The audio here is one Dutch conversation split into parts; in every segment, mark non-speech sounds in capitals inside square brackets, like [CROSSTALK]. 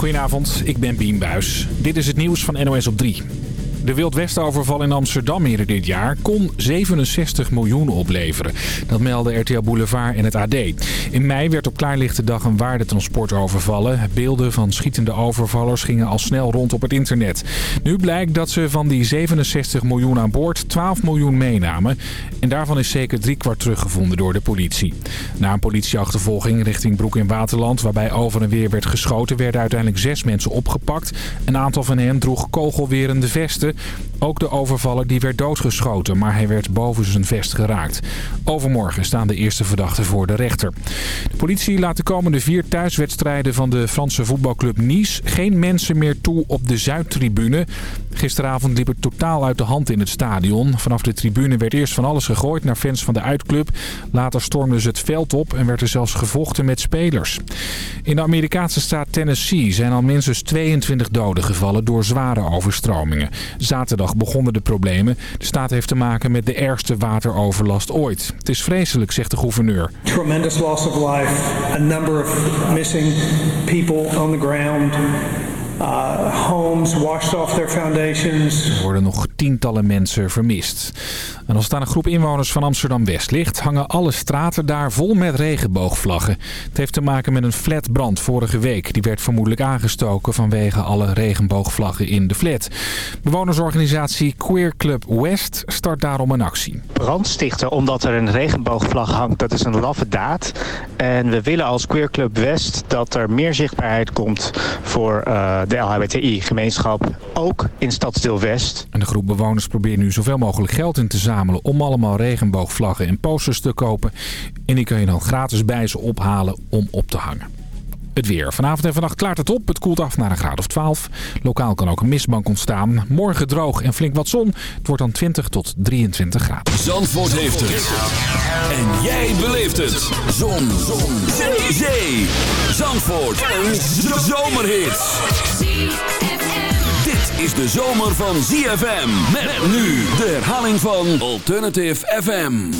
Goedenavond, ik ben Bien Buis. Dit is het nieuws van NOS op 3. De Wildwest-overval in Amsterdam eerder dit jaar kon 67 miljoen opleveren. Dat meldde RTL Boulevard en het AD. In mei werd op klaarlichte dag een waardetransport overvallen. Beelden van schietende overvallers gingen al snel rond op het internet. Nu blijkt dat ze van die 67 miljoen aan boord 12 miljoen meenamen. En daarvan is zeker driekwart teruggevonden door de politie. Na een politieachtervolging richting Broek in Waterland... waarbij over en weer werd geschoten... werden uiteindelijk zes mensen opgepakt. Een aantal van hen droeg kogelwerende vesten. Ook de overvaller die werd doodgeschoten, maar hij werd boven zijn vest geraakt. Overmorgen staan de eerste verdachten voor de rechter. De politie laat de komende vier thuiswedstrijden van de Franse voetbalclub Nice... geen mensen meer toe op de Zuidtribune. Gisteravond liep het totaal uit de hand in het stadion. Vanaf de tribune werd eerst van alles gegooid naar fans van de uitclub. Later stormden ze het veld op en werd er zelfs gevochten met spelers. In de Amerikaanse staat Tennessee zijn al minstens 22 doden gevallen door zware overstromingen. Zaterdag begonnen de problemen. De staat heeft te maken met de ergste wateroverlast ooit. Het is vreselijk, zegt de gouverneur. Tremendous. Uh, homes washed off their foundations. Er worden nog tientallen mensen vermist. En als het aan een groep inwoners van Amsterdam-West ligt... hangen alle straten daar vol met regenboogvlaggen. Het heeft te maken met een flatbrand vorige week. Die werd vermoedelijk aangestoken vanwege alle regenboogvlaggen in de flat. Bewonersorganisatie Queer Club West start daarom een actie. Brandstichten omdat er een regenboogvlag hangt, dat is een laffe daad. En we willen als Queer Club West dat er meer zichtbaarheid komt voor uh, de LHBTI-gemeenschap. Ook in Stadsdeel West. En de groep bewoners probeert nu zoveel mogelijk geld in te zamelen... om allemaal regenboogvlaggen en posters te kopen. En die kun je dan gratis bij ze ophalen om op te hangen. Het weer. Vanavond en vannacht klaart het op. Het koelt af naar een graad of 12. Lokaal kan ook een mistbank ontstaan. Morgen droog en flink wat zon. Het wordt dan 20 tot 23 graden. Zandvoort heeft het. En jij beleeft het. Zon. zon. Zee. Zandvoort. Een zomerhit. Dit is de zomer van ZFM. Met nu de herhaling van Alternative FM.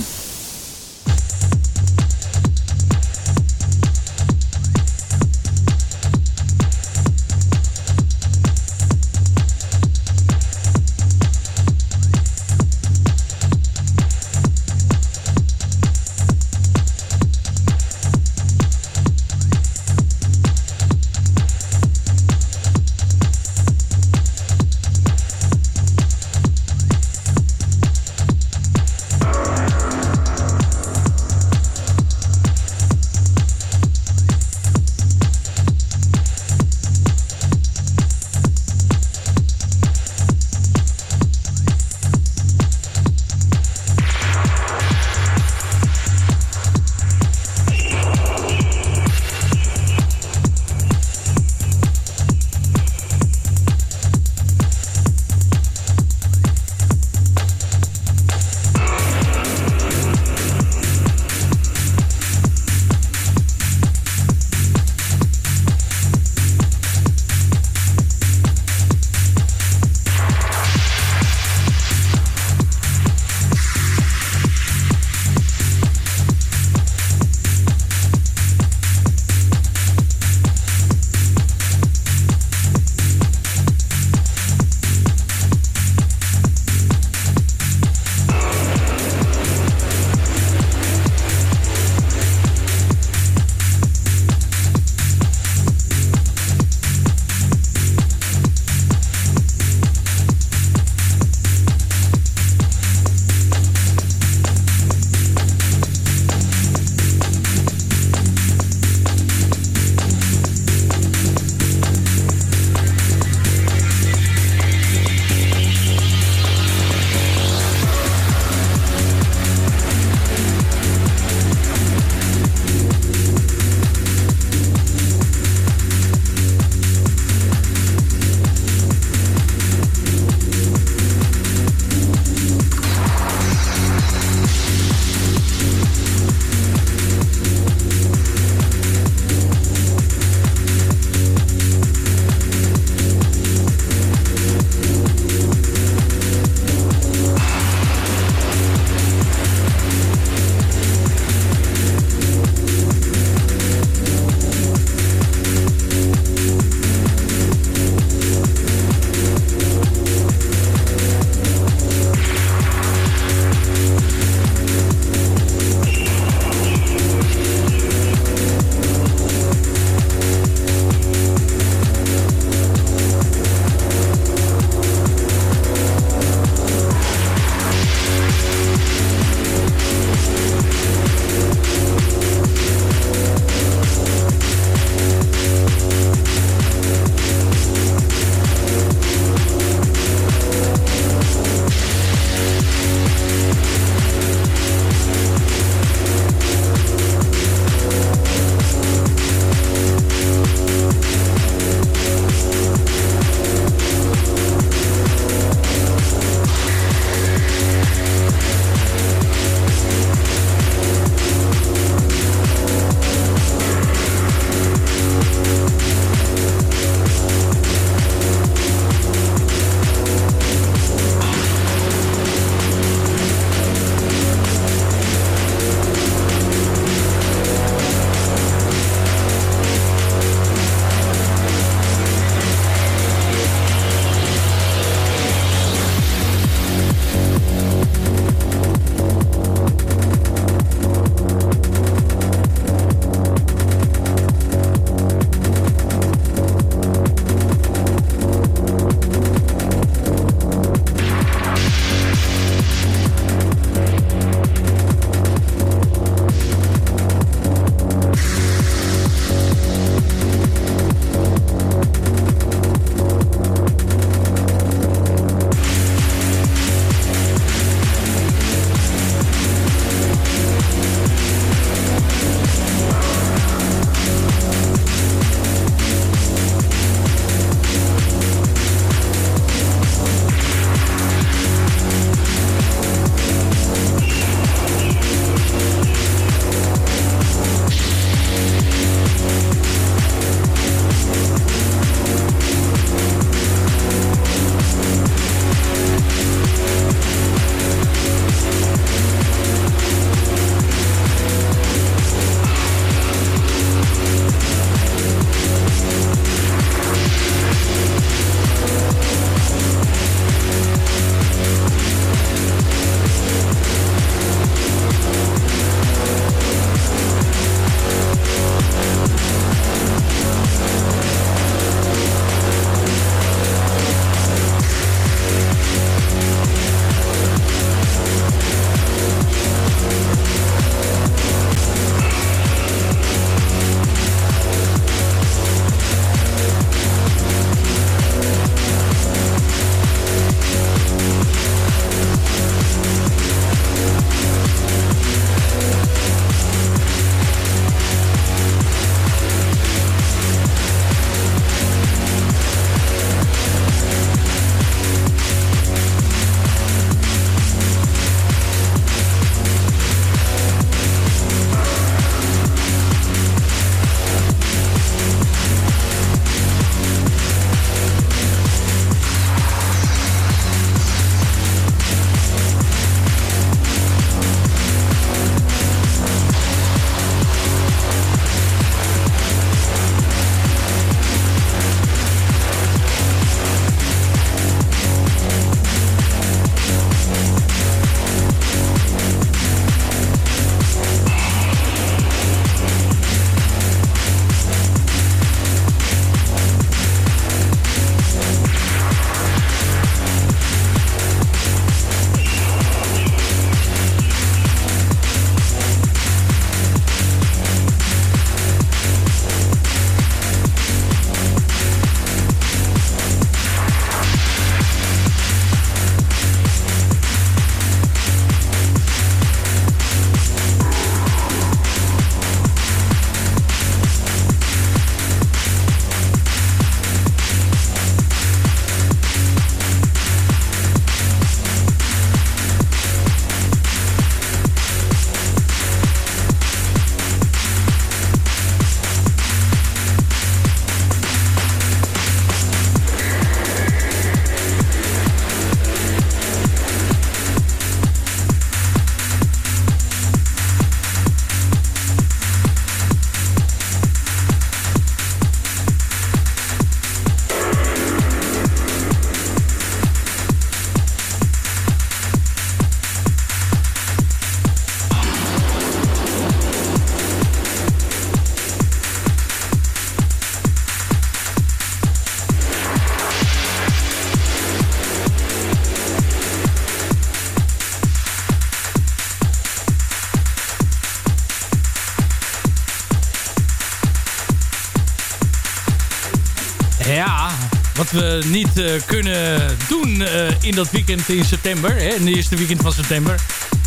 Niet uh, kunnen doen uh, in dat weekend in september, hè, in de eerste weekend van september,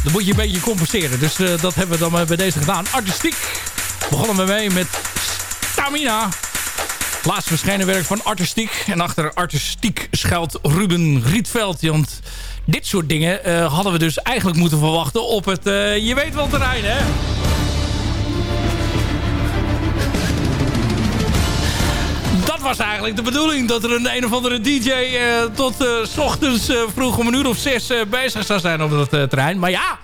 dan moet je een beetje compenseren. Dus uh, dat hebben we dan bij deze gedaan. Artistiek begonnen we mee met Stamina. Laatst verschenen werk van Artistiek. En achter Artistiek schuilt Ruben Rietveld. Want dit soort dingen hadden we dus eigenlijk moeten verwachten op het je weet wel terrein, hè? Was eigenlijk de bedoeling dat er een een of andere DJ uh, tot s ochtends uh, vroeg om een uur of zes bezig zou zijn op dat terrein. Maar ja,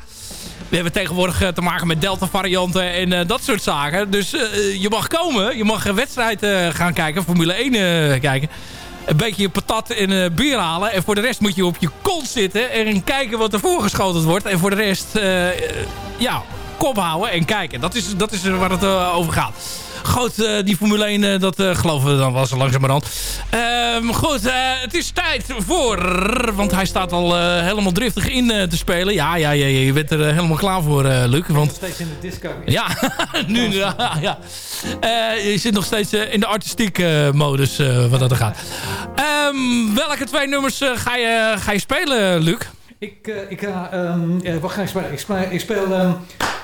we hebben tegenwoordig te maken met Delta varianten en dat soort zaken. Dus je mag komen, je mag een wedstrijd gaan kijken, Formule 1 kijken. Een beetje patat en bier halen. En voor de rest moet je op je kont zitten en kijken wat er voorgeschoten wordt. En voor de rest, ja, kop houden en kijken. Dat is, dat is waar het over gaat. Goed, uh, die Formule 1, uh, dat uh, geloven we dan wel zo langzamerhand. Um, goed, het is tijd voor... Want hij staat al helemaal driftig in te spelen. Ja, ja, ja, je bent er helemaal klaar voor, Luc. Want... nog steeds in de disco. Ja, [LAUGHS] nu, ja. ja. je zit nog steeds in de artistieke modus, wat dat er gaat. Um, welke twee nummers ga, je, ga je spelen, Luc? Ik, ik, um, wat ga ik spelen? Ik speel, ik speel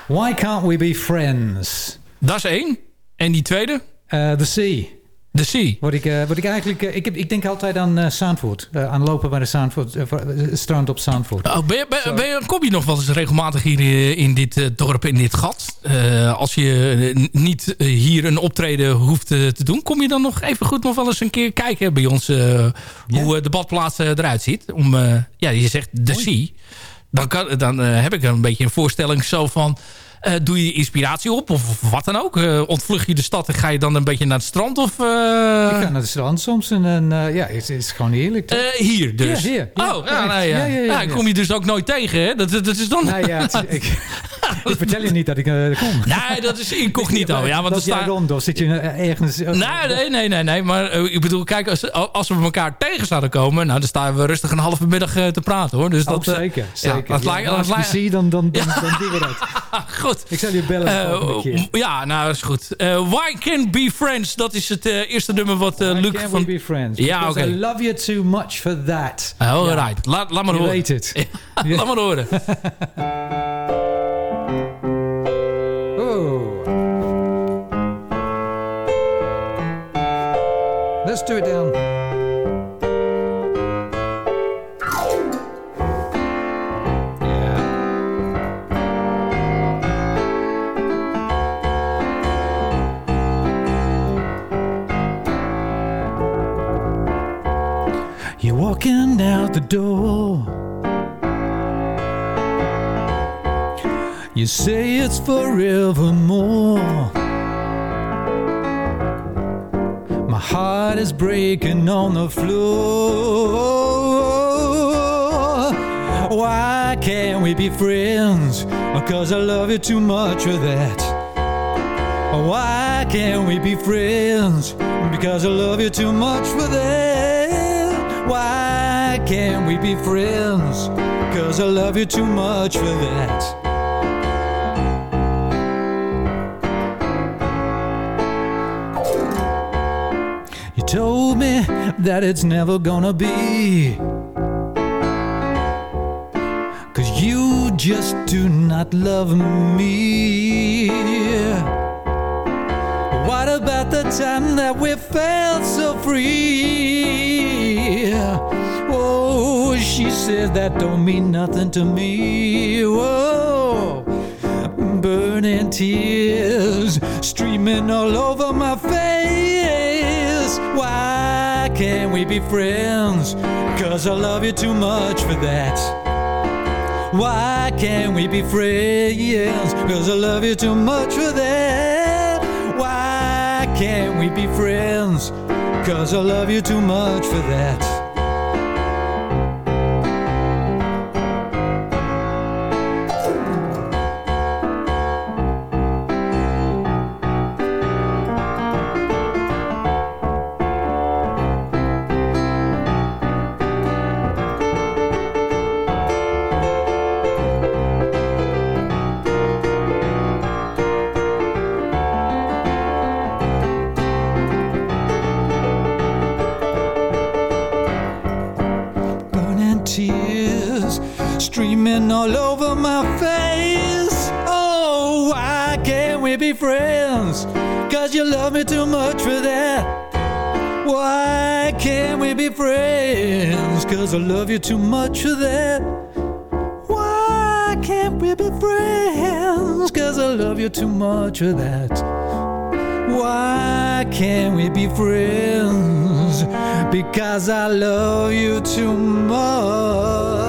Why Can't We Be Friends? Dat is één. En die tweede? Uh, the Sea. The Sea. Wat ik, uh, wat ik eigenlijk... Uh, ik, heb, ik denk altijd aan uh, Zandvoort. aan lopen bij de Zandvoort, strand op Zandvoort. Oh, ben je, ben, ben je, kom je nog wel eens regelmatig hier in dit dorp, in dit gat? als je niet hier een optreden hoeft te doen... kom je dan nog even goed nog wel eens een keer kijken bij ons... hoe de badplaats eruit ziet? Om, ja, je zegt The Sea. Dan, kan, dan heb ik een beetje een voorstelling zo van... Uh, doe je inspiratie op of wat dan ook? Uh, ontvlug je de stad en ga je dan een beetje naar het strand? Of, uh... Ik ga naar het strand soms en, en ja, het is gewoon heerlijk. hier dus? Ja, hier. Ja. Oh, ja, nee, ja. Ja, ja, ja, kom je dus ook nooit tegen, hè? Dat, dat is dan... Nou ja, ik, [LAUGHS] ik, vertel je niet dat ik kom. Nee, dat is incognito. ja, want dat sta... rond of zit je ergens... Nee, nee, nee, nee, nee. Maar ik bedoel, kijk, als, als we elkaar tegen zouden komen... Nou, dan staan we rustig een halve middag te praten, hoor. Dus dat, oh, zeker, zeker. als ik je dan, dan, dan, dan [LAUGHS] doen we dat. Goed. Ik zal je bellen. Uh, ja, nou, dat is goed. Uh, Why Can't Be Friends, dat is het uh, eerste nummer wat Luc can't van... be friends? Ja, oké. Okay. I love you too much for that. Oh, ja. right. Laat, laat maar je horen. weet het. [LAUGHS] laat maar horen. [LAUGHS] oh. Let's do it down. The door. You say it's forevermore. My heart is breaking on the floor. Why can't we be friends? Because I love you too much for that. Why can't we be friends? Because I love you too much for that. Can't we be friends? Cause I love you too much for that. You told me that it's never gonna be. Cause you just do not love me. What about the time that we felt so free? She says that don't mean nothing to me. Whoa, burning tears streaming all over my face. Why can't we be friends? Cause I love you too much for that. Why can't we be friends? Cause I love you too much for that. Why can't we be friends? Cause I love you too much for that. Cause I love you too much for that. Why can't we be friends? Cause I love you too much for that. Why can't we be friends? Because I love you too much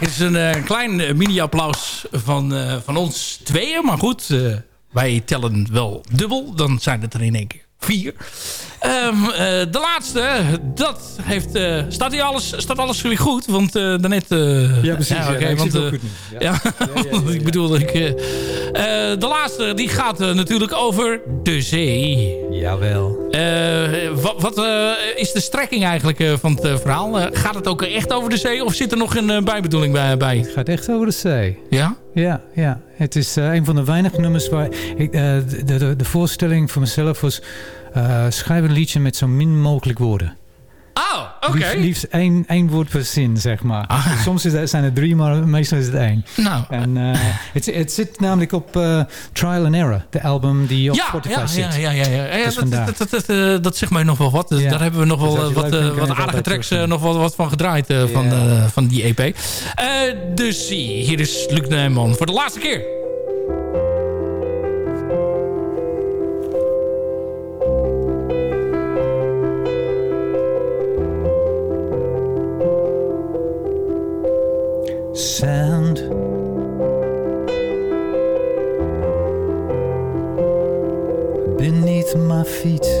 Het is een eh, klein eh, mini-applaus van, eh, van ons tweeën. Maar goed, wij tellen wel dubbel. Dan zijn het er in één keer vier. Ehm, eh, de laatste, dat heeft... eh, staat, hier alles, staat alles weer goed? Want eh, daarnet... eh, Ja, precies. Ja, ik want, goed. Ja. Ja, [LAUGHS] ik bedoel, ik, eh, eh, de laatste die gaat natuurlijk over de zee. Jawel. Eh, wat wat eh, is de strekking eigenlijk eh, van het verhaal? Gaat het ook echt over de zee of zit er nog een bijbedoeling bij? bij? Het gaat echt over de zee. Ja? Ja, ja. Het is eh, een van de weinige nummers waar... Ik, eh, de, de, de voorstelling voor mezelf was... eh, schrijf een liedje met zo min mogelijk woorden. Oh, oké. Liefst, liefst één, één woord per zin, zeg maar. Ah. Soms is het, zijn er drie, maar meestal is het één. Nou, En eh, [LAUGHS] het, het zit namelijk op eh, Trial and Error, de album die op ja, Spotify ja, zit. ja, ja, ja, ja. ja Dus dat, dat, dat, dat, eh, dat zegt mij nog wel wat. Dus. Daar hebben we nog wel wat, vindt, wat het aardige tracks nog wel wat van gedraaid van, van die EP. Dus hier is Luc Nijman voor de laatste keer. Sand beneath my feet.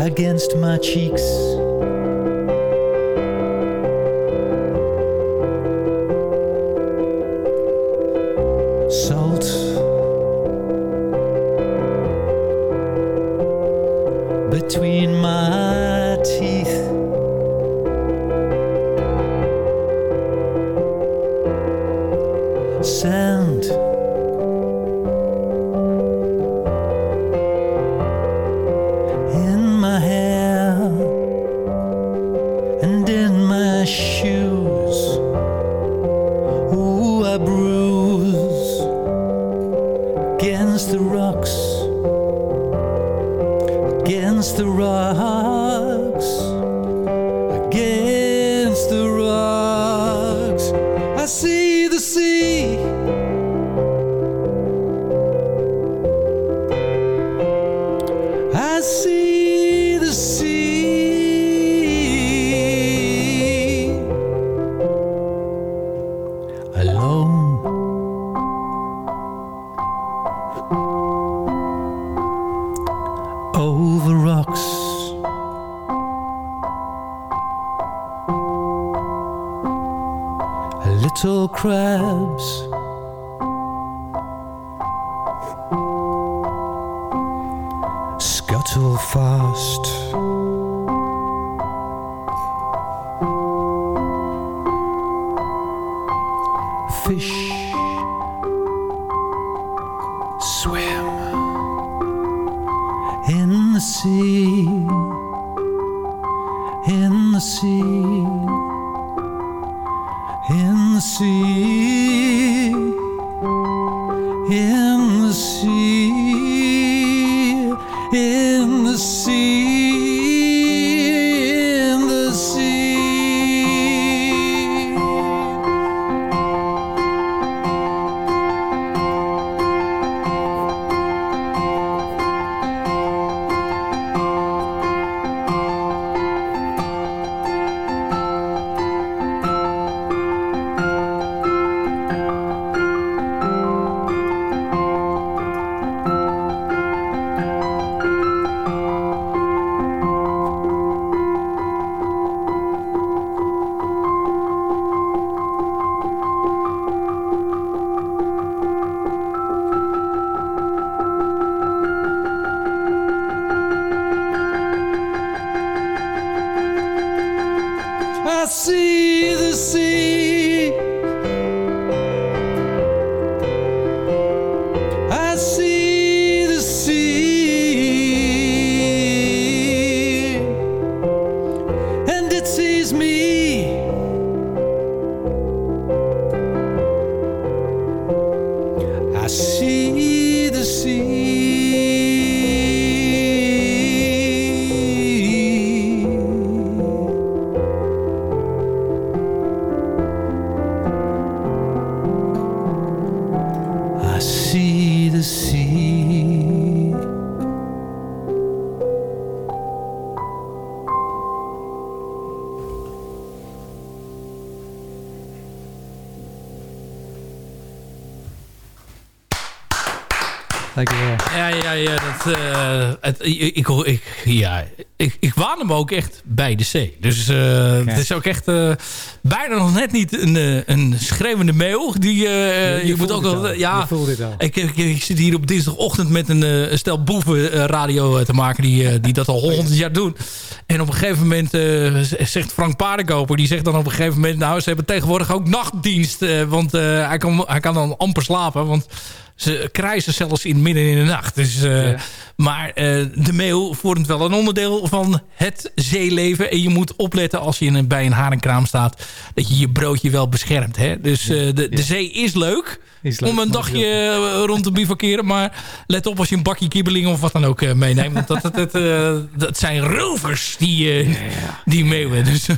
Against my cheeks in the sea, in the sea, in het, ik, ik, ik, ja ik, ik waan hem ook echt bij de zee. Dus eh, het is ook echt eh, bijna nog net niet een, eh, een schreeuwende meeuw. Die, eh, je, moet ook wel... ja, ik, ik, ik zit hier op dinsdagochtend met een, eh, stel boeven eh, radio eh, te maken... Die, eh, die dat al honderd jaar doen. En op een gegeven moment eh, zegt Frank Paardenkoper... die zegt dan op een gegeven moment... nou, ze hebben tegenwoordig ook nachtdienst. eh, want eh, hij, kan, hij kan dan amper slapen. Want ze krijzen zelfs in midden in de nacht. Dus, eh, Maar eh, de meeuw vormt wel een onderdeel van het zeeleven. En je moet opletten als je in een, bij een haringkraam staat... dat je je broodje wel beschermt. Hè? Dus eh, de, de zee is leuk... Is leuk, om een dagje rond te bivakeren. Maar let op als je een bakje kibbeling of wat dan ook meeneemt. Want dat, dat, dat, dat zijn rovers, die, eh, die meeuwen. Dus, Ja,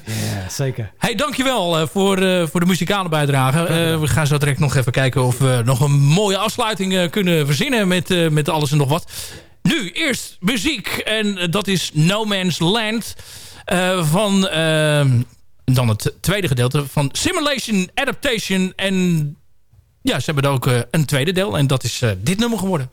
zeker. Hey, dankjewel voor, voor de muzikale bijdrage. We gaan zo direct nog even kijken of we nog een mooie afsluiting uh, kunnen verzinnen met, uh, met alles en nog wat. Nu, eerst muziek. En dat is No Man's Land van... dan het tweede gedeelte van Simulation Adaptation. En ja, ze hebben ook een tweede deel. En dat is dit nummer geworden.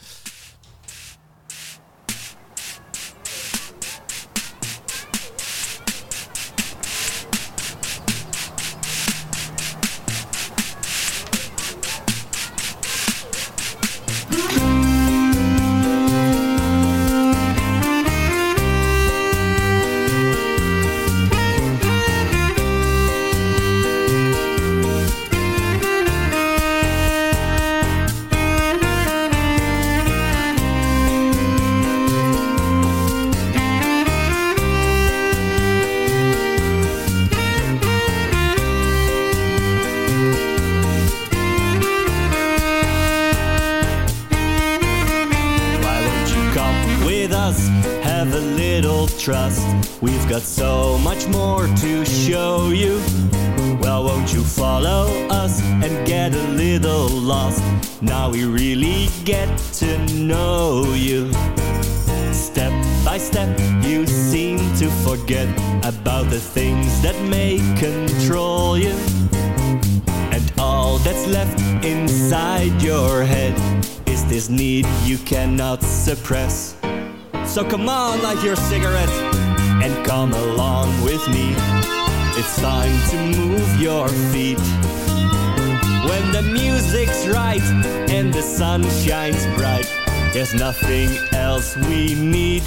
Trust. We've got so much more to show you. Well, won't you follow us and get a little lost? Now we really get to know you. Step by step, you seem to forget about the things that may control you. And all that's left inside your head is this need you cannot suppress. So come on, light your cigarette and come along with me. It's time to move your feet. When the music's right and the sun shines bright, there's nothing else we need.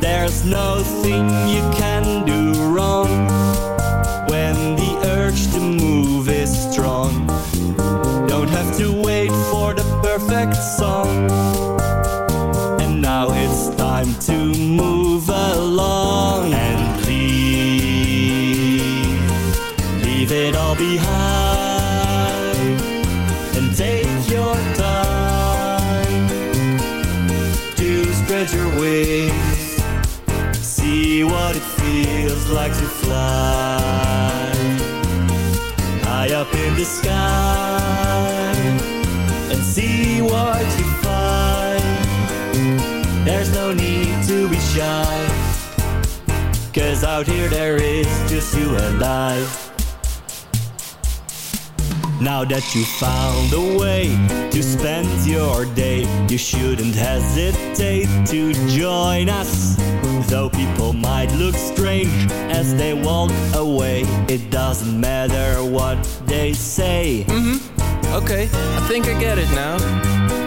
There's nothing you can do wrong what you find. There's no need to be shy. Cause out here there is just you and I. Now that you found a way to spend your day, you shouldn't hesitate to join us. Though people might look strange as they walk away, it doesn't matter what they say. Mm-hmm. Okay, I think I get it now.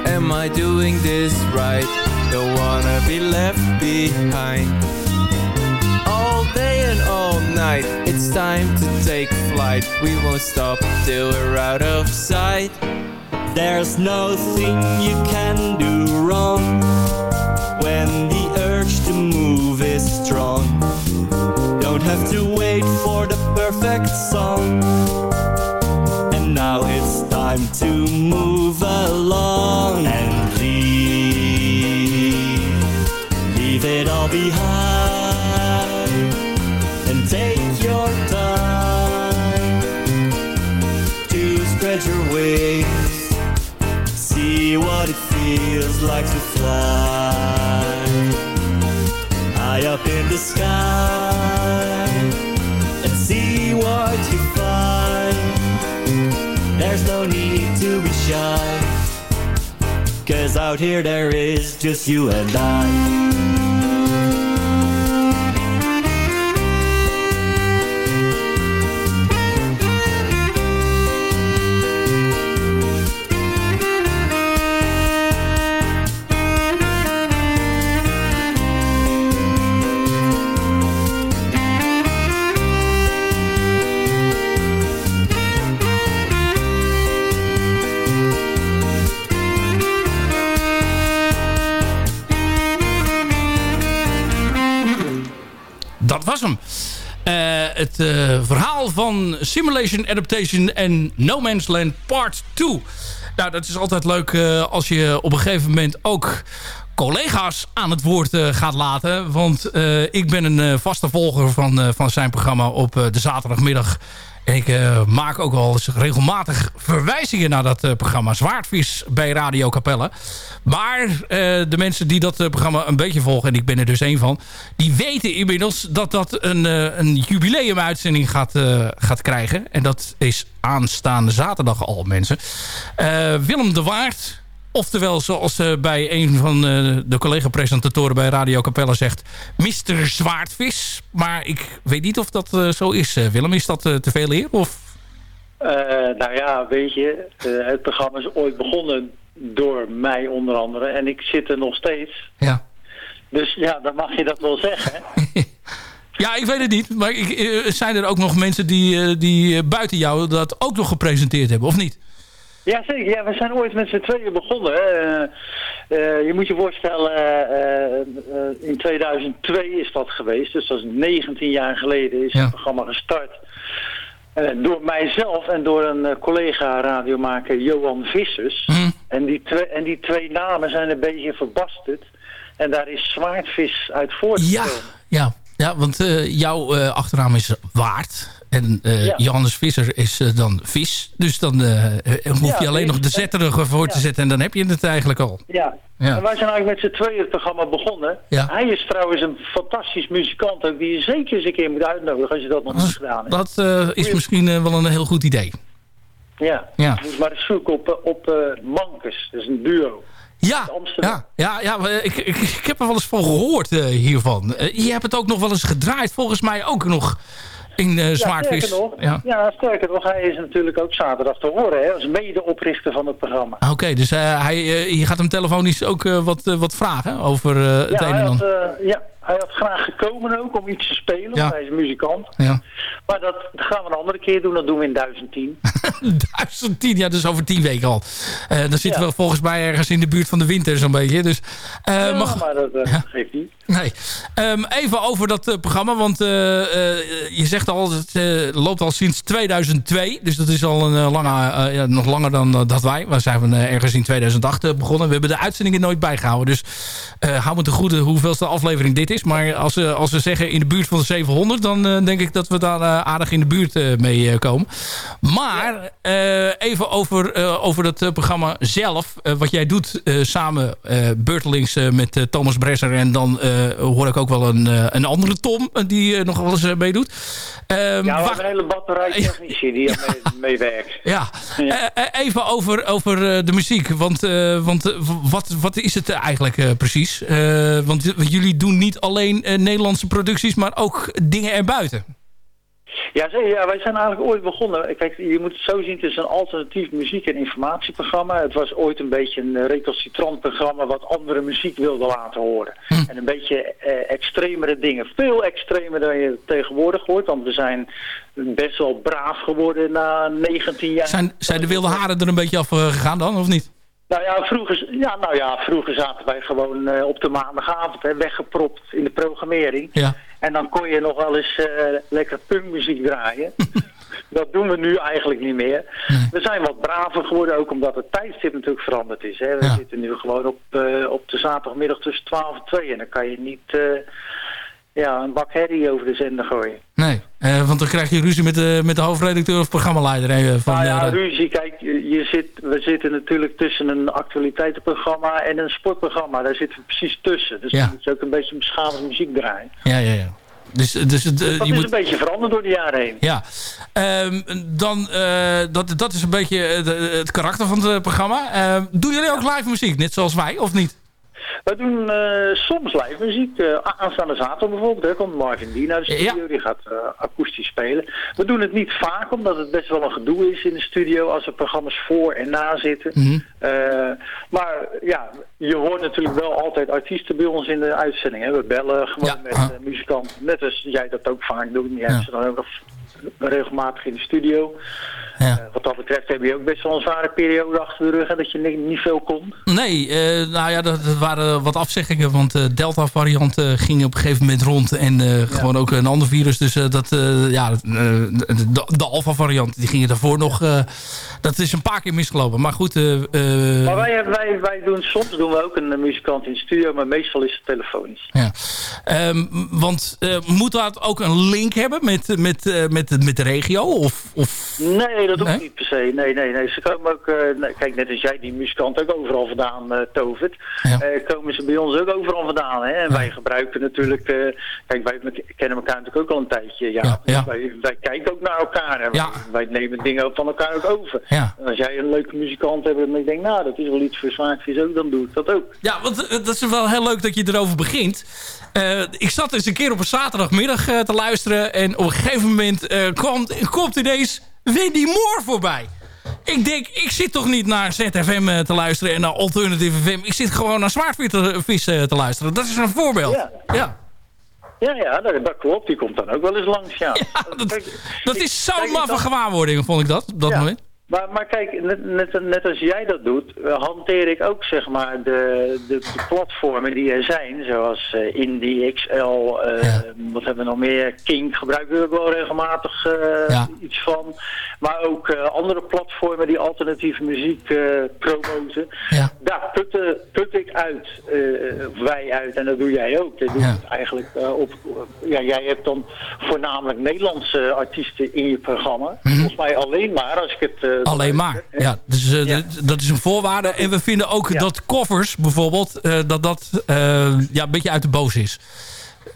Am I doing this right? Don't wanna be left behind. All day and all night, it's time to take flight. We won't stop till we're out of sight. There's nothing you can do wrong when the urge to move is strong. Don't have to wait for the perfect song. Time to move along and leave. Leave it all behind and take your time to spread your wings. See what it feels like to fly high up in the sky and see what you. There's no need to be shy. Cause out here there is just you and I. het eh, verhaal van Simulation Adaptation en No Man's Land Part 2. Nou, dat is altijd leuk eh, als je op een gegeven moment ook collega's aan het woord eh, gaat laten. Want eh, ik ben een eh, vaste volger van, van zijn programma op de zaterdagmiddag. En ik maak ook wel eens regelmatig verwijzingen naar dat programma Zwaardvis bij Radio Capelle. Maar de mensen die dat programma een beetje volgen, en ik ben er dus één van... die weten inmiddels dat dat een, een jubileumuitzending gaat, gaat krijgen. En dat is aanstaande zaterdag al, mensen. Willem de Waard... Oftewel, zoals eh, bij een van eh, de collega-presentatoren bij Radio Capelle zegt... Mr. Zwaardvis. Maar ik weet niet of dat eh, zo is, Willem. Is dat te veel eer? Of... Nou ja, weet je, het programma is ooit begonnen door mij onder andere. En ik zit er nog steeds. Ja. Dus ja, dan mag je dat wel zeggen. [LAUGHS] Ja, ik weet het niet. Maar ik, zijn er ook nog mensen die, die buiten jou dat ook nog gepresenteerd hebben, of niet? Ja, zeker. Ja, we zijn ooit met z'n tweeën begonnen. Eh, eh, je moet je voorstellen, eh, in 2002 is dat geweest. Dus dat is 19 jaar geleden is Ja. het programma gestart. Door mijzelf en door een eh, collega radiomaker Johan Vissers. Hm. En, die twee, en die twee namen zijn een beetje verbasterd. En daar is zwaardvis uit Ja, voortgekomen. ja, ja want eh, jouw achternaam is Waard. En eh, Ja. Johannes Visser is eh, dan vis. Dus dan eh, hoef je alleen nog de zetter ervoor te zetten. En dan heb je het eigenlijk al. Ja. Ja. En wij zijn eigenlijk met z'n tweeën het programma begonnen. Ja. Hij is trouwens een fantastisch muzikant ook, die je zeker eens een keer moet uitnodigen als je dat nog niet gedaan hebt. Dat is misschien wel een heel goed idee. Ja. Ja. Moet maar eens zoeken op, op eh, Mankes, dat is een duo. Ja, Amsterdam. ja, ja, ja ik, ik, ik heb er wel eens van gehoord eh, hiervan. Je hebt het ook nog wel eens gedraaid, volgens mij ook nog in Ja, Zwaardvis. sterker nog, Ja. ja. sterker nog, hij is natuurlijk ook zaterdag te horen, hè, als medeoprichter van het programma. Ah, Oké, dus eh, hij, eh, je gaat hem telefonisch ook wat, wat vragen over het ja, een en ander. ja, hij had graag gekomen ook om iets te spelen, Ja. want hij is muzikant. Ja. Maar dat gaan we een andere keer doen, dat doen we in 1010. 1010, [LAUGHS] ja, dus over 10 weken al. Eh, dan zitten Ja. we volgens mij ergens in de buurt van de winter zo'n beetje. Dus, eh, ja, mag, maar dat eh, geeft niet. Nee. Ehm, even over dat programma, want je zegt al, het loopt al sinds 2002. Dus dat is al een lange, ja, nog langer dan dat wij. We zijn ergens in 2008 eh, begonnen. We hebben de uitzendingen nooit bijgehouden. Dus hou me te goede hoeveelste aflevering dit is. Maar als, ze als we zeggen in de buurt van de 700, dan eh, denk ik dat we daar eh, aardig in de buurt eh, mee komen. Maar even over, over dat programma zelf. Wat jij doet samen, beurtelings met Thomas Bresser. En dan hoor ik ook wel een, een andere Tom die nog wel eens meedoet. Ehm, Ja, we wacht- hebben een hele batterij technici die aan mee, [LAUGHS] meewerkt. ja, Ja. Even over, over de muziek. Want, want wat, wat is het eigenlijk precies? Want jullie doen niet alleen eh, Nederlandse producties, maar ook dingen erbuiten. Ja, zeker, ja, wij zijn eigenlijk ooit begonnen. Kijk, je moet het zo zien, het is een alternatief muziek- en informatieprogramma. Het was ooit een beetje een recalcitrant programma wat andere muziek wilde laten horen. En een beetje eh, extremere dingen. Veel extremer dan je tegenwoordig hoort, want we zijn best wel braaf geworden na 19 jaar. Zijn, zijn de wilde haren er een beetje af eh, gegaan dan, of niet? Nou ja, vroeger, ja, nou ja, vroeger zaten wij gewoon eh, op de maandagavond hè, weggepropt in de programmering. Ja. En dan kon je nog wel eens eh, lekker punkmuziek draaien. [LAUGHS] dat doen we nu eigenlijk niet meer. We zijn wat braver geworden, ook omdat het tijdstip natuurlijk veranderd is. Hè. We Ja. zitten nu gewoon op, eh, op de zaterdagmiddag tussen 12 en 2. En dan kan je niet ja, een bak herrie over de zender gooien. Eh, want dan krijg je ruzie met de, met de hoofdredacteur of programmaleider. van, nou ja, ruzie, kijk, je, zit, we zitten natuurlijk tussen een actualiteitenprogramma en een sportprogramma. Daar zitten we precies tussen. Dus Ja. dan moet je ook een beetje beschavend muziek draaien. ja, ja, ja. Dus, dus het, eh, Dat je is moet... een beetje veranderd door de jaren heen. Ja, Ehm, dan, eh, dat, dat is een beetje het, het karakter van het programma. Ehm, doen jullie ook live muziek, net zoals wij, of niet? We doen eh, soms live muziek. eh, aanstaande zaterdag bijvoorbeeld. Daar komt Marvin Dien uit de studio. Die gaat eh, akoestisch spelen. We doen het niet vaak, omdat het best wel een gedoe is in de studio. Als er programma's voor en na zitten. Mhm. Maar ja, je hoort natuurlijk wel altijd artiesten bij ons in de uitzending. Hè. We bellen gewoon Ja. met eh, muzikanten. Net als jij dat ook vaak doet. Jij Ja. ze dan ook nog regelmatig in de studio. Ja. Eh, wat dat betreft heb je ook best wel een zware periode achter de rug. Hè, dat je niet, niet veel kon. Nee, eh, nou ja, dat, dat waren wat afzeggingen. Want de Delta-variant eh, ging op een gegeven moment rond. En gewoon ook een ander virus. Dus dat, ja, de, de Alpha-variant, die gingen daarvoor nog... dat is een paar keer misgelopen. Maar goed... Maar wij, wij, wij doen soms doen we ook een muzikant in de studio, maar meestal is het telefonisch. Ja. Ehm, want moet dat ook een link hebben met, met, met, met de regio? Of, of... Nee, dat hoeft Nee? niet per se. Nee, nee, nee. Ze komen ook, eh, kijk, net als jij die muzikant ook overal vandaan eh, tovert, Ja. eh, komen ze bij ons ook overal vandaan. Hè? En wij gebruiken natuurlijk, kijk, wij kennen elkaar natuurlijk ook al een tijdje. Ja. Wij, wij kijken ook naar elkaar. En wij, wij nemen dingen ook van elkaar ook over. En als jij een leuke muzikant hebt en ik denk, nou, dat is wel iets voor Zwaardvis ook, dan doe ik dat ook. Ja, want dat is wel heel leuk dat je erover begint. Ik zat eens een keer op een zaterdagmiddag te luisteren. En op een gegeven moment kwam, komt ineens Wendy Moore voorbij. Ik denk, ik zit toch niet naar ZFM eh, te luisteren en naar Alternative FM. Ik zit gewoon naar Zwaardvis te, eh, te luisteren. Dat is een voorbeeld. Ja. ja. Ja, ja, dat, dat klopt. Die komt dan ook wel eens langs, ja. [LAUGHS] Ja, dat, is zo'n maffe gewaarwording, vond ik dat, op dat Ja. moment. Maar, maar kijk, net, net, net als jij dat doet, eh, hanteer ik ook zeg maar de, de, de platformen die er zijn. Zoals eh, Indie, XL, eh, Ja. wat hebben we nog meer? Kink gebruiken we ook wel regelmatig eh, Ja. iets van. Maar ook eh, andere platformen die alternatieve muziek eh, promoten. Ja. Daar putte, put ik uit, eh, wij uit en dat doe jij ook. Doet Ja. het eigenlijk eh, op, ja, jij hebt dan voornamelijk Nederlandse artiesten in je programma. Volgens mij alleen maar, als ik het... eh, Mhm. Alleen maar. Ja, dus, eh, Ja. d- dat is een voorwaarde. En we vinden ook Ja. dat covers bijvoorbeeld, eh, dat dat eh, ja, een beetje uit de boos is.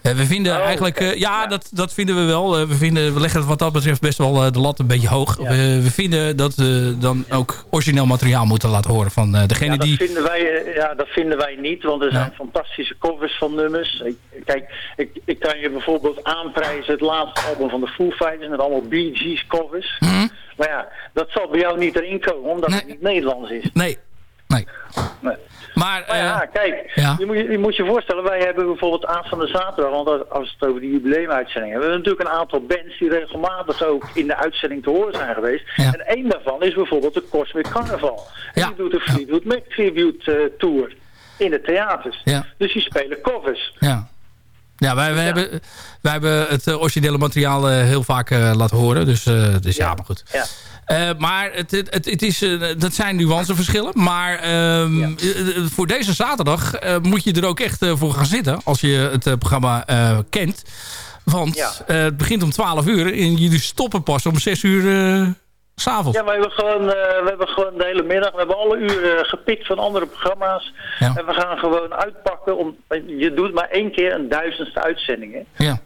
Eh, we vinden Oh, eigenlijk, eh, ja, Ja. Dat, dat vinden we wel. Eh, we, vinden, we leggen het wat dat betreft best wel eh, de lat een beetje hoog. We, we vinden dat we dan ook origineel materiaal moeten laten horen van eh, degene Ja, dat die... vinden wij, eh, ja, dat vinden wij niet, want er zijn fantastische covers van nummers. Kijk, ik, ik kan je bijvoorbeeld aanprijzen het laatste album van de Foo Fighters met allemaal Bee Gees covers. Hm? Maar ja, dat zal bij jou niet erin komen, omdat Nee. het niet Nederlands is. Nee, nee. Nee. Maar, Maar ja, eh, kijk, ja. Je, moet, je je moet je voorstellen, wij hebben bijvoorbeeld aanstaande zaterdag, want als- als we het over de jubileumuitzending hebben, we hebben natuurlijk een aantal bands die regelmatig ook in de uitzending te horen zijn geweest. Ja. En één daarvan is bijvoorbeeld de Cosmic Carnival. Ja. die doet de Fleetwood Mac Tribute eh, Tour in de theaters. Dus die spelen covers. ja. Ja, wij, wij, Hebben, wij hebben het eh, originele materiaal eh, heel vaak eh, laten horen. Dus, dus ja. maar goed. Ja. Maar het, het, het, is, dat zijn nuanceverschillen. Maar ehm, eh, eh, voor deze zaterdag moet je er ook echt voor gaan zitten. Als je het programma kent. Want Ja. het begint om 12 uur. En jullie stoppen pas om 6 uur s'avonds. Ja, we hebben, gewoon, eh, we hebben gewoon de hele middag, we hebben alle uren gepikt van andere programma's. Ja. En we gaan gewoon uitpakken. Om, je doet maar één keer een duizendste uitzending. Hè? Ja,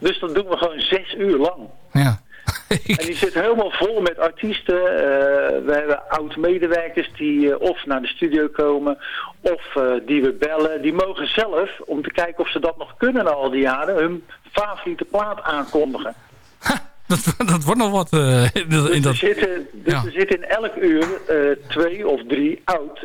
Dus dat doen we gewoon zes uur lang. ja. [LAUGHS] En die zit helemaal vol met artiesten. Eh, we hebben oud-medewerkers die eh, of naar de studio komen of die we bellen. Die mogen zelf, om te kijken of ze dat nog kunnen na al die jaren, hun favoriete plaat aankondigen. Dat, [LAUGHS] dat wordt nog wat eh, in dat- in Dus, dat... er, zitten, dus Ja. er zitten in elk uur eh, twee of drie oud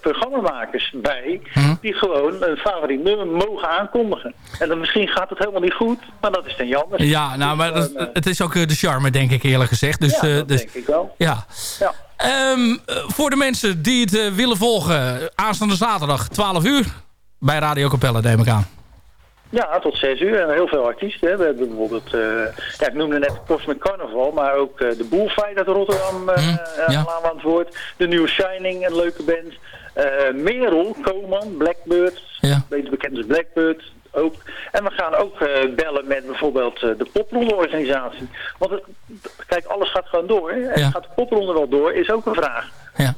programmamakers bij... Mhm. die gewoon een favoriet nummer mogen aankondigen. En dan misschien gaat het helemaal niet goed, maar dat is dan jammer. Ja, nou, maar dat, eh, het is ook de charme, denk ik eerlijk gezegd. Dus, ja, dat dus, denk ik wel. ja. Ja. Ehm, eh, voor de mensen die het willen volgen, aanstaande zaterdag 12 uur bij Radio Capelle, neem ik aan. Ja, tot zes uur. En heel veel artiesten. Hè. We hebben bijvoorbeeld, eh, ja, ik noemde net Cosmic Carnival, maar ook eh, de Bullfight uit Rotterdam uh, ja. aan het woord. De New Shining, een leuke band. Eh Merel, Koman, Blackbird, Ja. beter bekend als Blackbird. Ook. En we gaan ook bellen met bijvoorbeeld de popronde-organisatie. Want het, kijk, alles gaat gewoon door. Hè. En Ja. gaat de popronde wel door, is ook een vraag. Ja.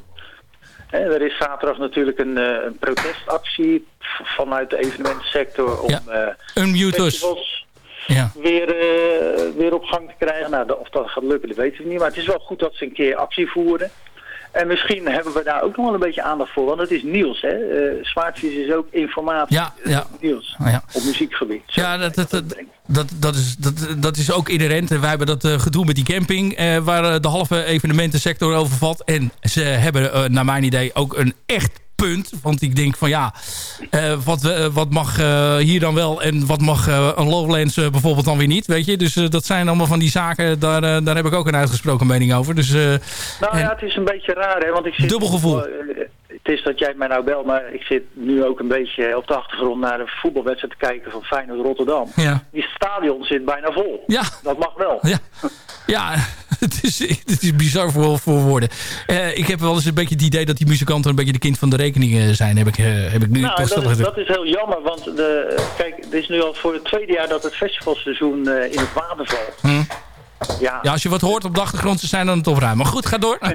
Er is zaterdag natuurlijk een, eh, een protestactie vanuit de evenementensector om Ja. eh, festivals Ja. weer, eh, weer op gang te krijgen. Nou, of dat gaat lukken, dat weten we niet. Maar het is wel goed dat ze een keer actie voeren. En misschien hebben we daar ook nog wel een beetje aandacht voor. Want het is nieuws, hè. Eh Zwaardvis is ook informatie. Ja, ja. Op muziekgebied. Zo Ja, dat, dat, dat, dat, dat, is, dat, dat is ook inherent. Wij hebben dat eh, gedoe met die camping... eh, waar eh, de halve evenementensector over valt. En ze hebben, eh, naar mijn idee, ook een echt punt. Want ik denk van ja, eh, wat, we- wat mag eh, hier dan wel... en wat mag eh, een Lowlands eh, bijvoorbeeld dan weer niet, weet je? Dus eh, dat zijn allemaal van die zaken... daar, eh, daar heb ik ook een uitgesproken mening over. Dus eh, Nou ja, het is een beetje raar, hè. Want ik zit, Dubbel gevoel. Eh, het is dat jij mij nou belt, maar ik zit nu ook een beetje op de achtergrond naar een voetbalwedstrijd te kijken van Feyenoord-Rotterdam. ja. Die stadion zit bijna vol. Ja. Dat mag wel. Ja, ja [LAUGHS] het, is, het is bizar voor, voor woorden. Eh, ik heb wel eens een beetje het idee dat die muzikanten een beetje de kind van de rekening zijn. Heb ik, eh, heb ik nu Nou, toch dat is, dat is heel jammer, want de, kijk, het is nu al voor het tweede jaar dat het festivalseizoen eh, in het water valt. Hm. Ja, Ja, als je wat hoort op de achtergrond, ze zijn dan het opruimen. Maar goed, ga door. [LAUGHS]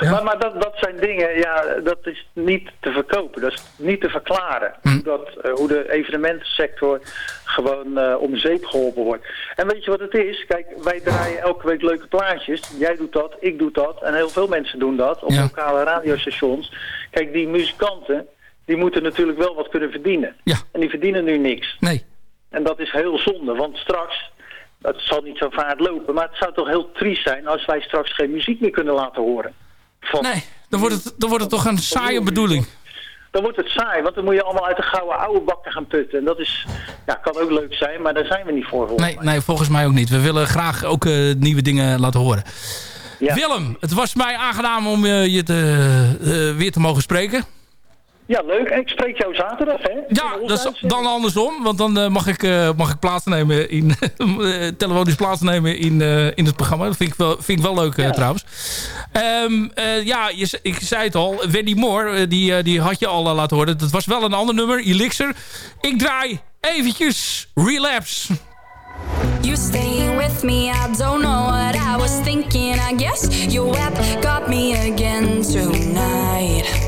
Ja. Maar, maar dat, dat zijn dingen, ja, dat is niet te verkopen. Dat is niet te verklaren. Hm. Hoe, dat, eh, hoe de evenementensector gewoon eh, om zeep geholpen wordt. En weet je wat het is? Kijk, wij draaien elke week leuke plaatjes. Jij doet dat, ik doe dat. En heel veel mensen doen dat op lokale radiostations. Kijk, die muzikanten, die moeten natuurlijk wel wat kunnen verdienen. Ja. En die verdienen nu niks. Nee. En dat is heel zonde, want straks, dat zal niet zo vaart lopen, maar het zou toch heel triest zijn als wij straks geen muziek meer kunnen laten horen. Van, Nee, dan wordt, het, dan wordt het toch een saaie bedoeling. Dan wordt het saai, want dan moet je allemaal uit de gouden oude bakken gaan putten. En dat is, ja, kan ook leuk zijn, maar daar zijn we niet voor. volgens Nee, mij. nee, volgens mij ook niet. We willen graag ook eh, nieuwe dingen laten horen. Ja. Willem, het was mij aangenaam om eh, je te, eh, weer te mogen spreken. Ja, leuk. En ik spreek jou zaterdag, hè? Ja, dat is dan andersom. Want dan eh, mag, ik, eh, mag ik plaatsnemen in, [LAUGHS] eh, telefonisch plaatsnemen in, eh, in het programma. Dat vind ik wel, vind ik wel leuk trouwens. Ehm, eh, ja, je, ik zei het al. Wendy Moore, die, die had je al laten horen. Dat was wel een ander nummer, Elixir. Ik draai eventjes Relapse. You staying with me, I don't know what I was thinking. I guess your web got me again tonight.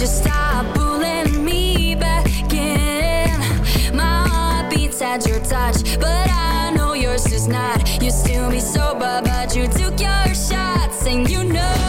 Just stop pulling me back in. My heart beats at your touch, but I know yours is not. Used to be sober, but you took your shots, and you know.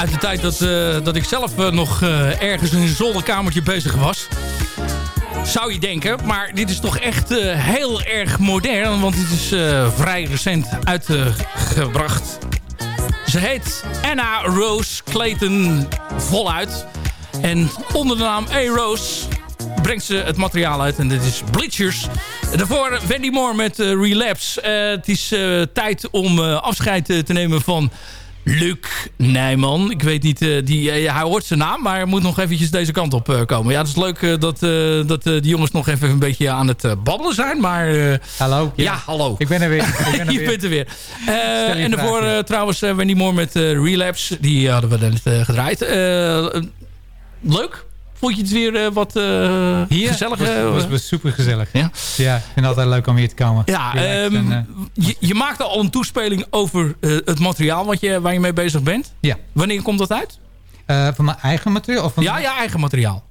Uit de tijd dat, eh, dat ik zelf eh, nog eh, ergens in een zolderkamertje bezig was. Zou je denken, maar dit is toch echt heel erg modern. Want dit is vrij recent uitgebracht. Ze heet Anna Rose Clayton voluit. En onder de naam A. Rose brengt ze het materiaal uit. En dit is Bleachers. Daarvoor Wendy Moore met Relapse. Het is tijd om afscheid te nemen van Luc Nijman. Ik weet niet, eh, die, eh, hij hoort zijn naam, maar moet nog eventjes deze kant op eh, komen. Ja, het is leuk dat, dat die jongens nog even een beetje aan het babbelen zijn. Maar Hallo. ja. hallo. Ik ben er weer. Ik ben [LAUGHS] er je weer. bent er weer. En daarvoor ja. trouwens uh, Wendy Moore met Relapse. Die hadden we net gedraaid. Leuk. Vond je het weer eh, wat eh, Hier gezellig? was, eh, was, was super gezellig. Ja? Ja, ik vind het altijd leuk om hier te komen. Ja, ehm, en, eh, je, je maakte al een toespeling over het materiaal wat je, waar je mee bezig bent. ja. Wanneer komt dat uit? Van mijn eigen materiaal? Of van, Ja, ja, eigen materiaal.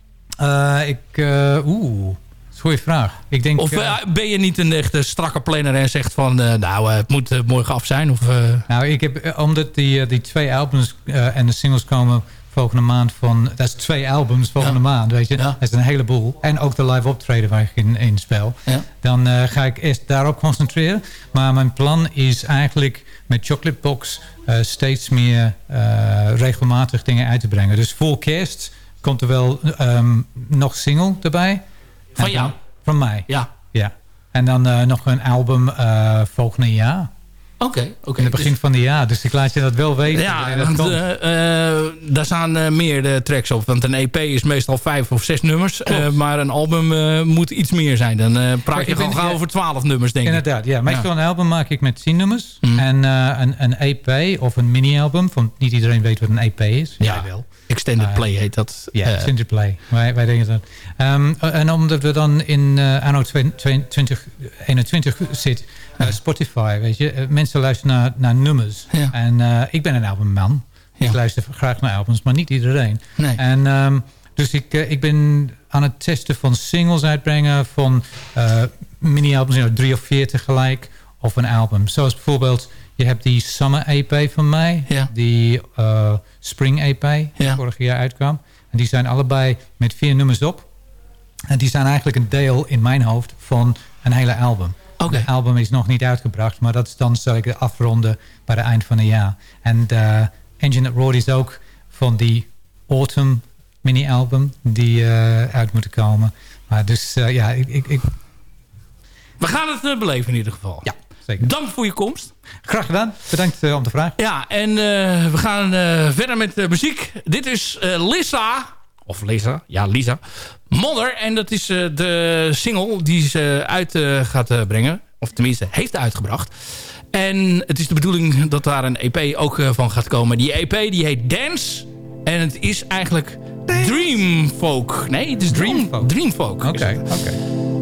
Ik, eh, oeh, dat is een goede vraag. Ik denk, Of ben je niet een echte strakke planner en zegt van... nou, het moet morgen af zijn? Of, nou, ik heb, omdat die, die twee albums en de singles komen volgende maand van... Dat is twee albums volgende Ja. maand, weet je. Ja. Dat is een heleboel. En ook de live optreden waar ik in, in speel. Ja. Dan eh, ga ik eerst daarop concentreren. Maar mijn plan is eigenlijk met Chocolate Box... eh, steeds meer eh, regelmatig dingen uit te brengen. Dus voor kerst komt er wel ehm, nog single erbij. Van jou? Van mij, ja, ja. En dan nog een album volgende jaar. Oké. oké. In het begin van het jaar. Dus ik laat je dat wel weten. Ja, dat want eh, eh, daar staan eh, meer de tracks op. Want een EP is meestal vijf of zes nummers. Maar een album moet iets meer zijn. Dan praat je gewoon gauw over twaalf nummers, denk ik. Inderdaad, ja. Meestal Ja. een album maak ik met 10 nummers. Mm. En een, een EP of een mini-album. Want niet iedereen weet wat een EP is. Ja. Wel. Extended Play heet dat. Ja, Cinder Play. Wij, wij denken dat. Ehm, en omdat we dan in anno 2021 zitten, eh, Spotify, weet je. eh, mensen luisteren naar, naar nummers. Ja. En eh, ik ben een albumman. Ik luister graag naar albums, maar niet iedereen. Nee. En ehm, dus ik, eh, ik ben aan het testen van singles uitbrengen, van eh, mini-albums, you know, drie of vier tegelijk, of een album. Zoals bijvoorbeeld, je hebt die Summer EP van mij, Ja. die eh, Spring EP, die vorig jaar uitkwam. En die zijn allebei met vier nummers op. En die zijn eigenlijk een deel in mijn hoofd van een hele album. Oké. Het album is nog niet uitgebracht, maar dat is dan zal ik afronden bij het eind van het jaar. En uh, Engine Roared is ook van die Autumn mini-album die uh, uit moet komen. Maar dus uh, ja, ik, ik, ik... We gaan het uh, beleven in ieder geval. Ja, zeker. Dank voor je komst. Graag gedaan. Bedankt om de vraag. Ja, en we gaan verder met muziek. Dit is Lisa. Of Lisa. Ja, Lisa. Modder. En dat is de single die ze uit gaat brengen. Of tenminste, heeft uitgebracht. En het is de bedoeling dat daar een EP ook van gaat komen. Die EP die heet Dance. En het is eigenlijk Dream Folk. Nee, het is Dream, Dream Folk. Oké, oké. Okay.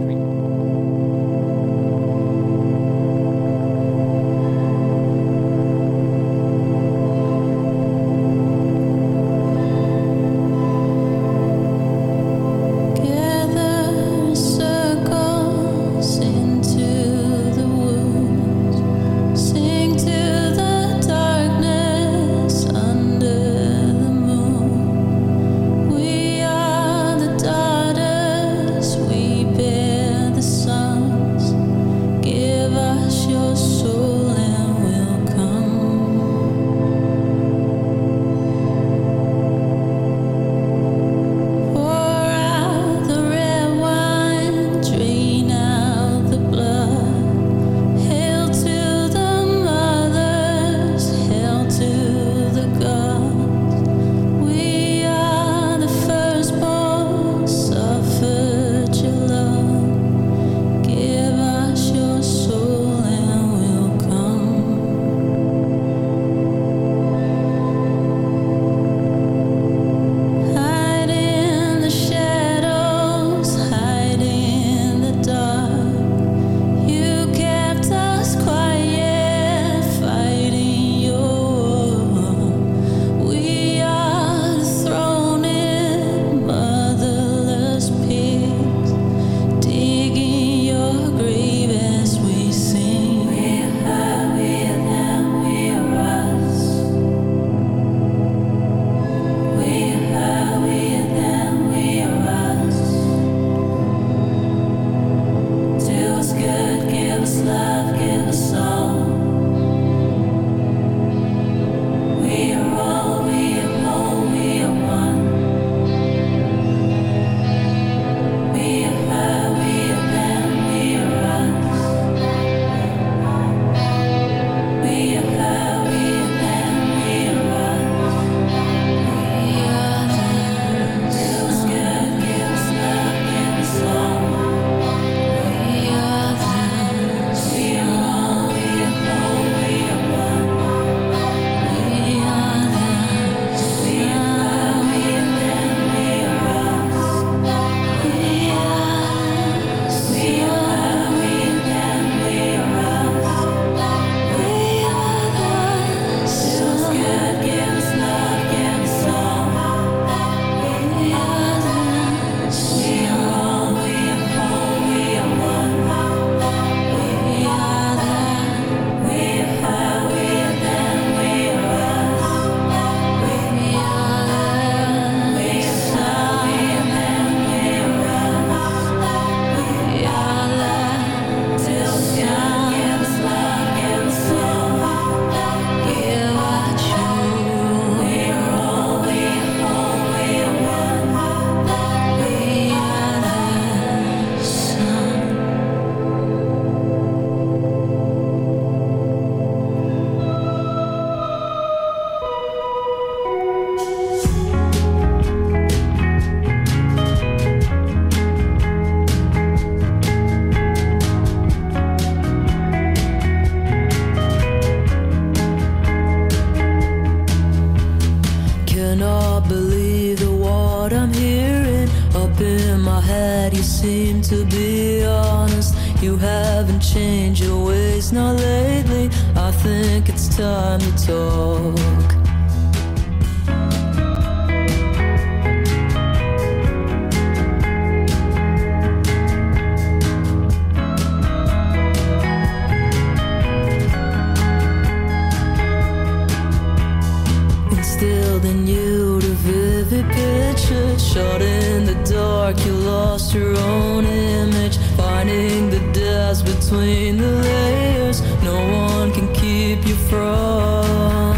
Instilled in you the vivid picture Shot in the dark, you lost your own image Finding the depths between the layers. No one can keep you from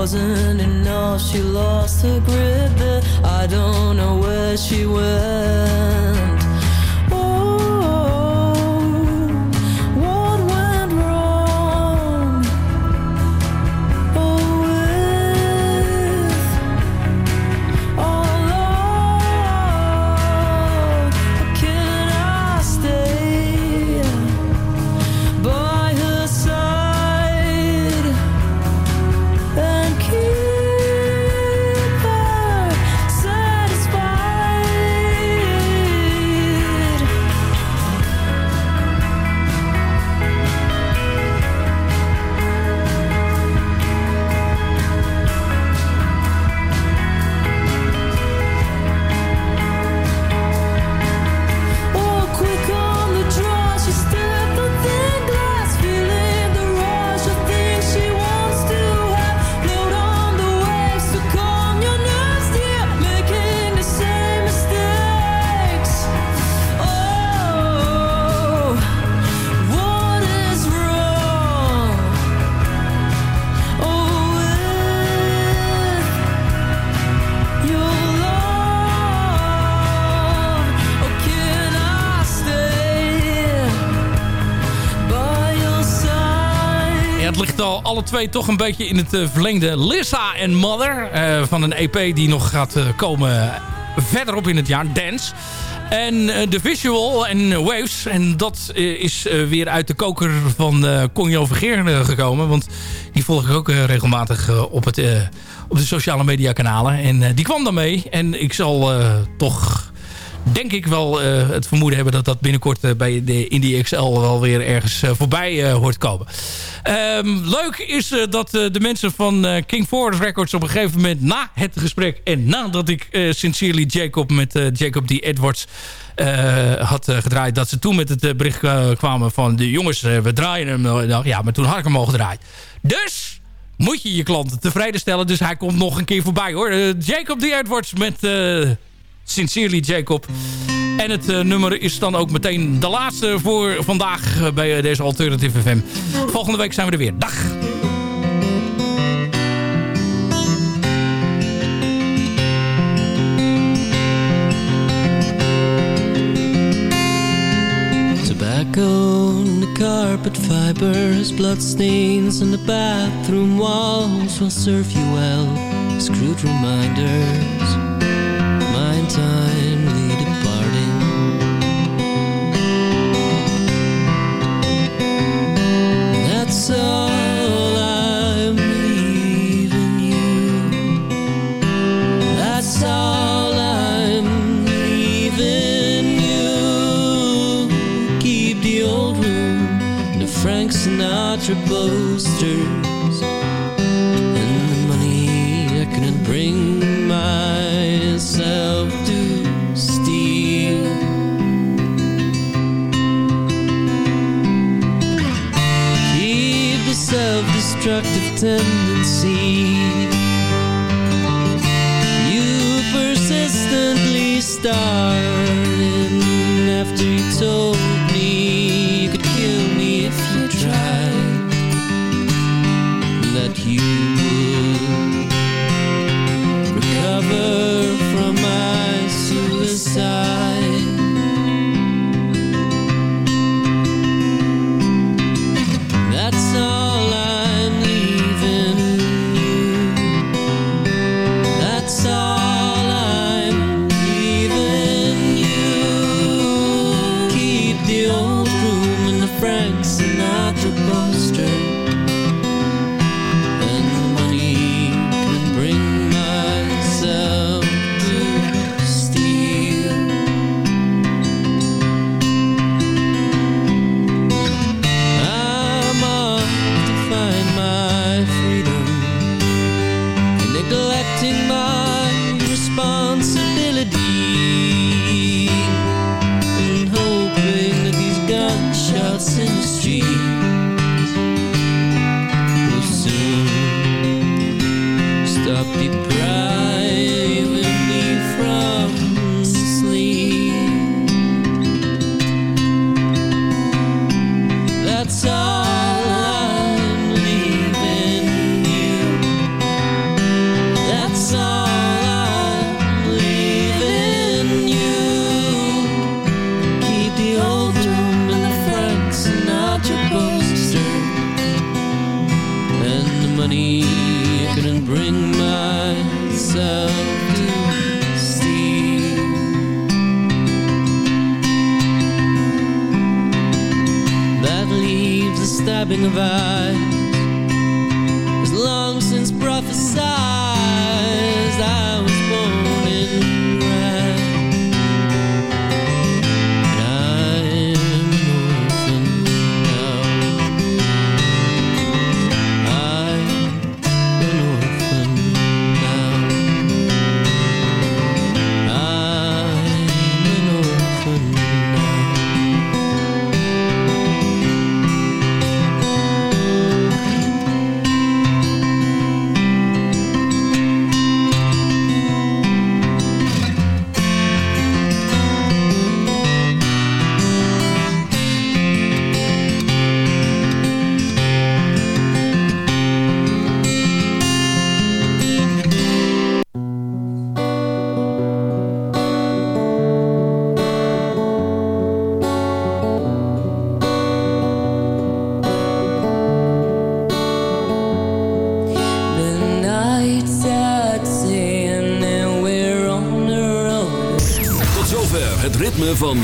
Wasn't enough, she lost her grip. But I don't know where she went. Alle twee toch een beetje in het eh, verlengde. Lissa en Mother eh, van een EP die nog gaat eh, komen verderop in het jaar. Dance. En de visual en waves. En dat is weer uit de koker van eh Conjo Vergeer gekomen. Want die volg ik ook regelmatig op, het, op de sociale media kanalen. En die kwam dan mee. En ik zal toch denk ik wel eh, het vermoeden hebben dat dat binnenkort eh, bij de Indie XL wel weer ergens eh, voorbij hoort komen. Ehm, leuk is dat de mensen van King Forward Records op een gegeven moment na het gesprek en nadat ik Sincerely Jacob met Jacob D. Edwards had gedraaid, dat ze toen met het bericht kwamen van de jongens, we draaien hem. ja, maar toen had ik hem al gedraaid. Dus moet je je klanten tevreden stellen. Dus hij komt nog een keer voorbij hoor. Jacob D. Edwards met Sincerely Jacob. En het eh, nummer is dan ook meteen de laatste voor vandaag eh, bij eh, deze Alternative FM. Volgende week zijn we er weer. Dag! Tobacco carpet fibers, bloodstains on the bathroom walls will serve you well. Screwed reminders, mind departing. That's all I'm leaving you. That's all I'm leaving you. Keep the old room, the Frank Sinatra posters, pretending